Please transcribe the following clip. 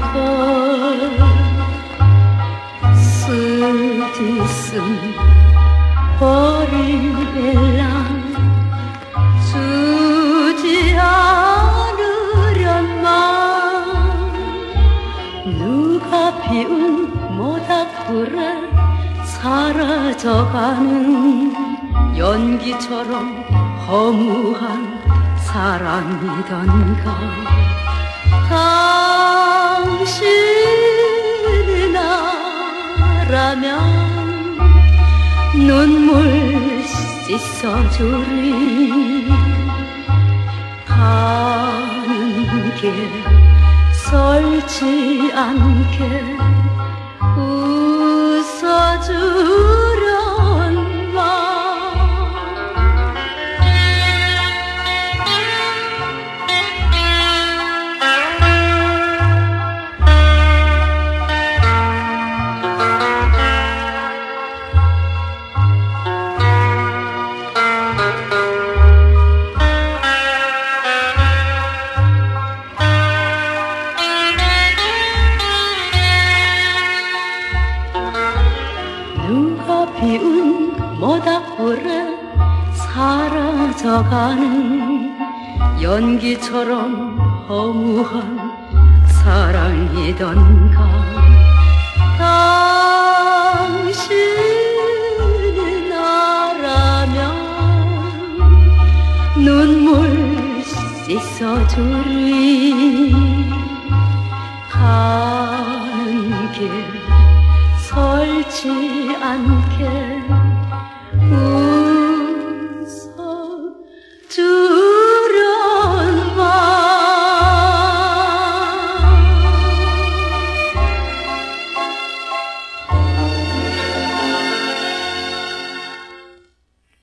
걸 쓸디슨 버릴랑 주지 않으련 마음 누가 피운 모닥불에 사라져가는 연기처럼 허무한 사랑이던가. 당신이 나라면 눈물 씻어주리. 가는 길 설치 않게 모닥불에 사라져가는 연기처럼 허무한 사랑이던가. 당신이 나라면 눈물 씻어주리. 가는 길 설치 않게